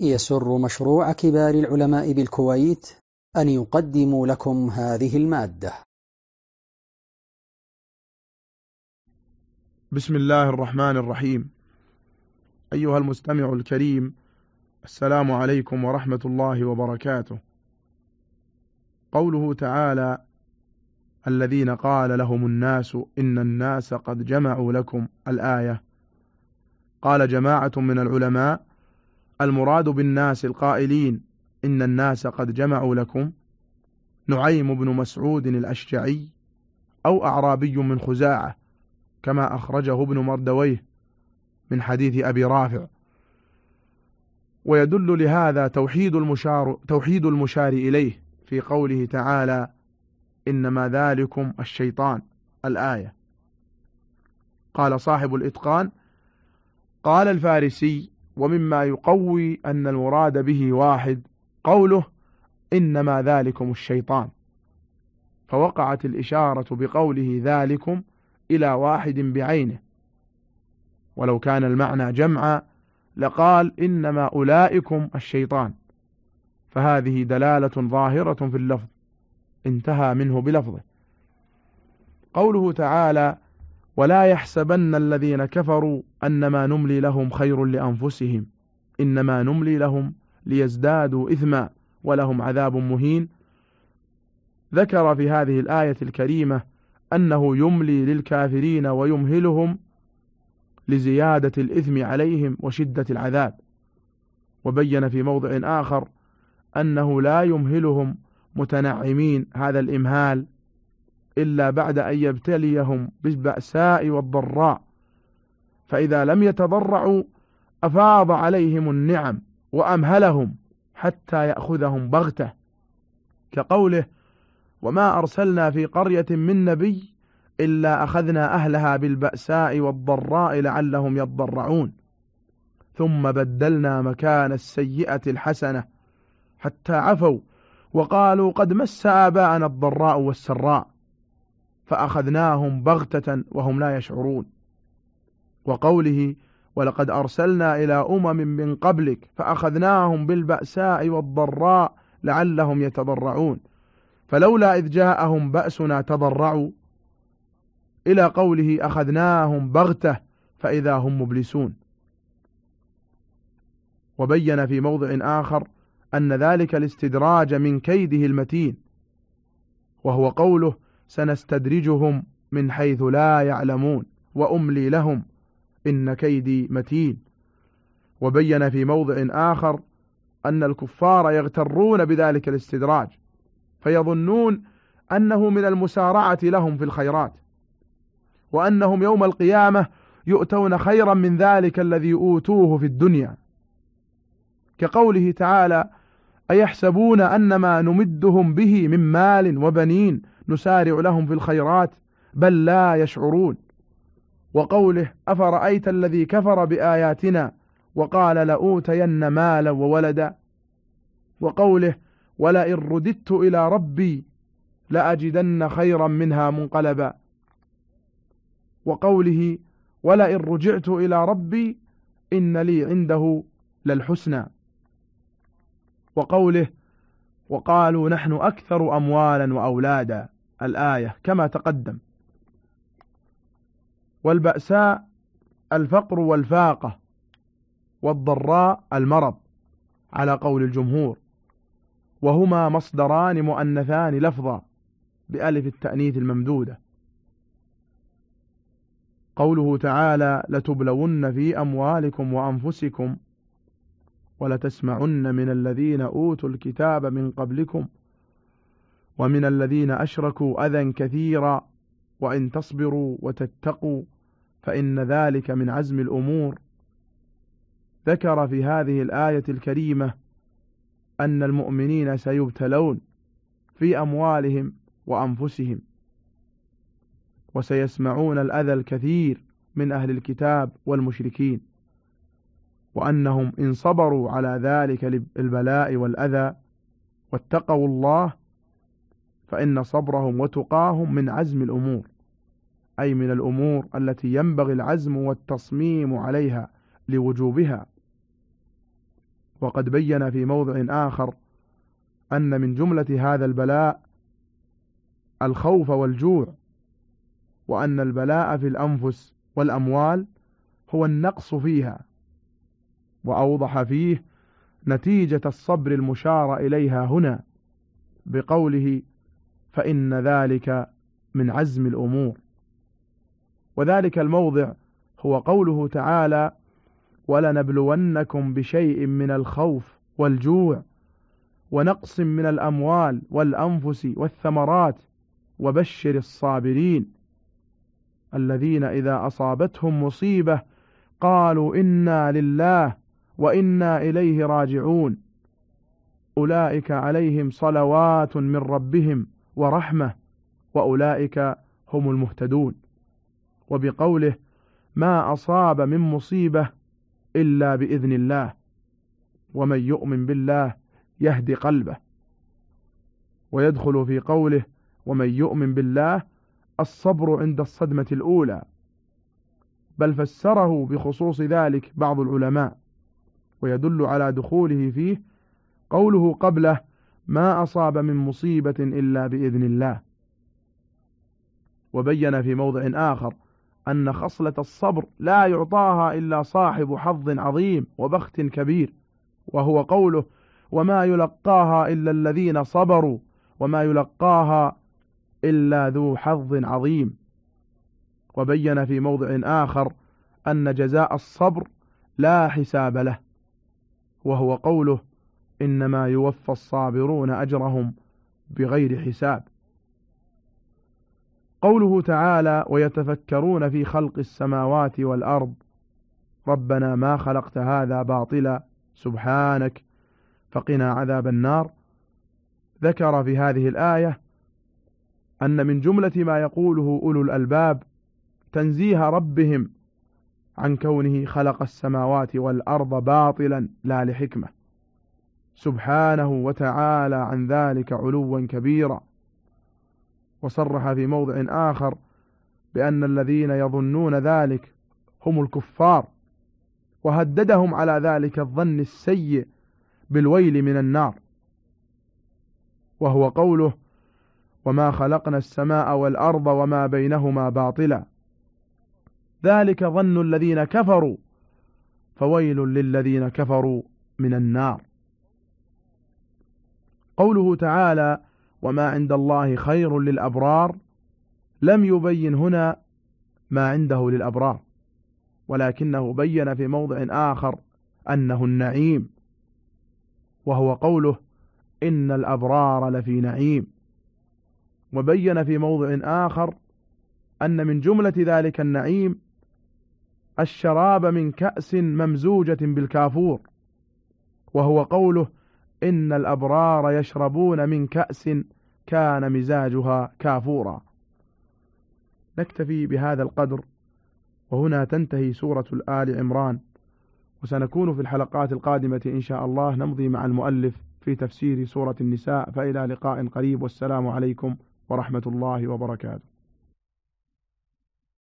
يسر مشروع كبار العلماء بالكويت أن يقدم لكم هذه المادة. بسم الله الرحمن الرحيم. أيها المستمع الكريم السلام عليكم ورحمة الله وبركاته. قوله تعالى الذين قال لهم الناس إن الناس قد جمعوا لكم الآية. قال جماعة من العلماء المراد بالناس القائلين إن الناس قد جمعوا لكم نعيم بن مسعود الأشجعي أو أعرابي من خزاعة كما أخرجه ابن مردويه من حديث أبي رافع. ويدل لهذا توحيد المشار, توحيد المشار إليه في قوله تعالى إنما ذلكم الشيطان الآية. قال صاحب الإتقان قال الفارسي ومما يقوي أن المراد به واحد قوله إنما ذلكم الشيطان. فوقعت الإشارة بقوله ذلكم إلى واحد بعينه. ولو كان المعنى جمعا لقال إنما أولئكم الشيطان. فهذه دلالة ظاهرة في اللفظ انتهى منه بلفظه. قوله تعالى ولا يحسبن الذين كفروا أنما نملي لهم خير لأنفسهم إنما نملي لهم ليزدادوا إثما ولهم عذاب مهين. ذكر في هذه الآية الكريمة أنه يملي للكافرين ويمهلهم لزيادة الإثم عليهم وشدة العذاب. وبين في موضع آخر أنه لا يمهلهم متنعمين هذا الإمهال إلا بعد أن يبتليهم بالبأساء والضراء. فإذا لم يتضرعوا أفاض عليهم النعم وأمهلهم حتى يأخذهم بغتة. كقوله وما أرسلنا في قرية من نبي إلا أخذنا أهلها بالبأساء والضراء لعلهم يضرعون. ثم بدلنا مكان السيئة الحسنة حتى عفوا وقالوا قد مس آباءنا الضراء والسراء. فأخذناهم بغتة وهم لا يشعرون. وقوله ولقد أرسلنا إلى أمم من قبلك فأخذناهم بالبأساء والضراء لعلهم يتضرعون. فلولا إذ جاءهم بأسنا تضرعوا. إلى قوله أخذناهم بغتة فإذا هم مبلسون. وبين في موضع آخر أن ذلك الاستدراج من كيده المتين. وهو قوله سنستدرجهم من حيث لا يعلمون وأملي لهم إن كيدي متين. وبين في موضع آخر أن الكفار يغترون بذلك الاستدراج فيظنون أنه من المسارعة لهم في الخيرات وأنهم يوم القيامة يؤتون خيرا من ذلك الذي أوتوه في الدنيا. كقوله تعالى أيحسبون أنما نمدهم به من مال وبنين نسارع لهم في الخيرات بل لا يشعرون. وقوله أفرأيت الذي كفر بآياتنا وقال لأوتين مالا وولدا. وقوله ولئن رددت إلى ربي لأجدن خيرا منها منقلبا. وقوله ولئن رجعت إلى ربي إن لي عنده للحسنى. وقوله وقالوا نحن أكثر أموالا وأولادا. الآية كما تقدم. والبأساء الفقر والفاقة والضراء المرض على قول الجمهور. وهما مصدران مؤنثان لفظا بألف التأنيث الممدودة. قوله تعالى لتبلون في أموالكم وأنفسكم ولتسمعن من الذين أوتوا الكتاب من قبلكم ومن الذين أشركوا أذى كثيرا وإن تصبروا وتتقوا فإن ذلك من عزم الأمور. ذكر في هذه الآية الكريمة أن المؤمنين سيبتلون في أموالهم وأنفسهم وسيسمعون الأذى الكثير من أهل الكتاب والمشركين. وأنهم إن صبروا على ذلك البلاء والأذى واتقوا الله فإن صبرهم وتقاهم من عزم الأمور أي من الأمور التي ينبغي العزم والتصميم عليها لوجوبها. وقد بين في موضع آخر أن من جملة هذا البلاء الخوف والجوع وأن البلاء في الأنفس والأموال هو النقص فيها. وأوضح فيه نتيجة الصبر المشار إليها هنا بقوله فإن ذلك من عزم الأمور. وذلك الموضع هو قوله تعالى ولنبلونكم بشيء من الخوف والجوع ونقص من الأموال والأنفس والثمرات وبشر الصابرين. الذين إذا أصابتهم مصيبة قالوا إنا لله وإنا إليه راجعون. أولئك عليهم صلوات من ربهم ورحمة وأولئك هم المهتدون. وبقوله ما أصاب من مصيبة إلا بإذن الله ومن يؤمن بالله يهدي قلبه. ويدخل في قوله ومن يؤمن بالله الصبر عند الصدمة الأولى. بل فسره بخصوص ذلك بعض العلماء. ويدل على دخوله فيه قوله قبله ما أصاب من مصيبة إلا بإذن الله وبين في موضع آخر أن خصلة الصبر لا يعطاها إلا صاحب حظ عظيم وبخت كبير وهو قوله وما يلقاها إلا الذين صبروا وما يلقاها إلا ذو حظ عظيم وبين في موضع آخر أن جزاء الصبر لا حساب له وهو قوله إنما يوفى الصابرون أجرهم بغير حساب. قوله تعالى ويتفكرون في خلق السماوات والأرض ربنا ما خلقت هذا باطلا سبحانك فقنا عذاب النار. ذكر في هذه الآية أن من جملة ما يقوله أولو الألباب تنزيه ربهم عن كونه خلق السماوات والأرض باطلا لا لحكمة. سبحانه وتعالى عن ذلك علوا كبيرا. وصرح في موضع آخر بأن الذين يظنون ذلك هم الكفار وهددهم على ذلك الظن السيء بالويل من النار. وهو قوله وما خلقنا السماء والأرض وما بينهما باطلا ذلك ظن الذين كفروا. فويل للذين كفروا من النار. قوله تعالى وما عند الله خير للأبرار لم يبين هنا ما عنده للأبرار ولكنه بين في موضع آخر أنه النعيم وهو قوله إن الأبرار لفي نعيم وبين في موضع آخر أن من جملة ذلك النعيم الشراب من كأس ممزوجة بالكافور. وهو قوله إن الأبرار يشربون من كأس كان مزاجها كافورا. نكتفي بهذا القدر وهنا تنتهي سورة الآل عمران. وسنكون في الحلقات القادمة إن شاء الله نمضي مع المؤلف في تفسير سورة النساء فإلى لقاء قريب والسلام عليكم ورحمة الله وبركاته.